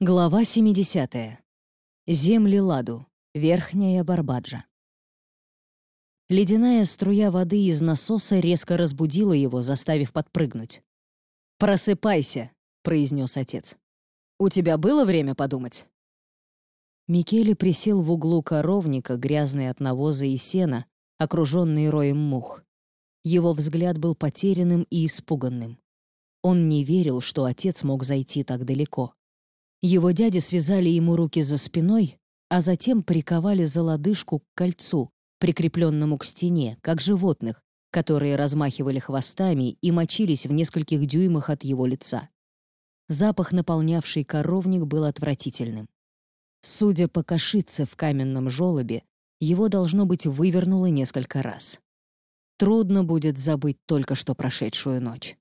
Глава 70. Земли Ладу. Верхняя Барбаджа. Ледяная струя воды из насоса резко разбудила его, заставив подпрыгнуть. «Просыпайся», — произнес отец. «У тебя было время подумать?» Микеле присел в углу коровника, грязный от навоза и сена, окруженный роем мух. Его взгляд был потерянным и испуганным. Он не верил, что отец мог зайти так далеко. Его дяди связали ему руки за спиной, а затем приковали за лодыжку к кольцу, прикрепленному к стене, как животных, которые размахивали хвостами и мочились в нескольких дюймах от его лица. Запах, наполнявший коровник, был отвратительным. Судя по кашице в каменном желобе, его, должно быть, вывернуло несколько раз. Трудно будет забыть только что прошедшую ночь.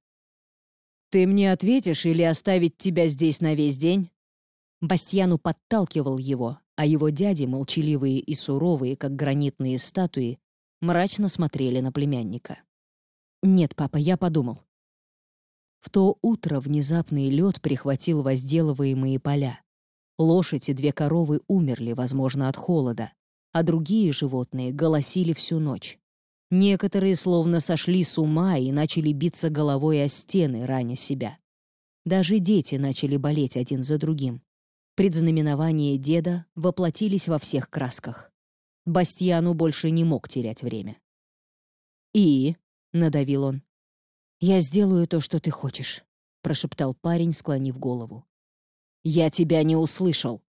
«Ты мне ответишь или оставить тебя здесь на весь день?» Бастьяну подталкивал его, а его дяди, молчаливые и суровые, как гранитные статуи, мрачно смотрели на племянника. «Нет, папа, я подумал». В то утро внезапный лед прихватил возделываемые поля. Лошади и две коровы умерли, возможно, от холода, а другие животные голосили всю ночь. Некоторые словно сошли с ума и начали биться головой о стены, раня себя. Даже дети начали болеть один за другим. Предзнаменования деда воплотились во всех красках. Бастьяну больше не мог терять время. «И?» — надавил он. «Я сделаю то, что ты хочешь», — прошептал парень, склонив голову. «Я тебя не услышал!»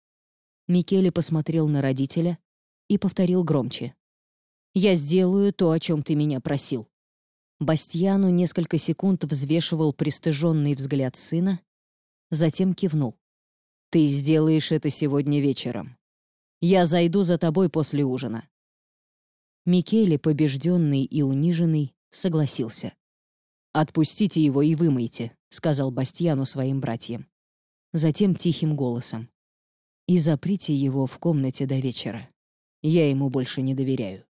Микеле посмотрел на родителя и повторил громче. «Я сделаю то, о чем ты меня просил». Бастьяну несколько секунд взвешивал пристыженный взгляд сына, затем кивнул. Ты сделаешь это сегодня вечером. Я зайду за тобой после ужина». Микеле, побежденный и униженный, согласился. «Отпустите его и вымойте», — сказал Бастьяну своим братьям. Затем тихим голосом. «И заприте его в комнате до вечера. Я ему больше не доверяю».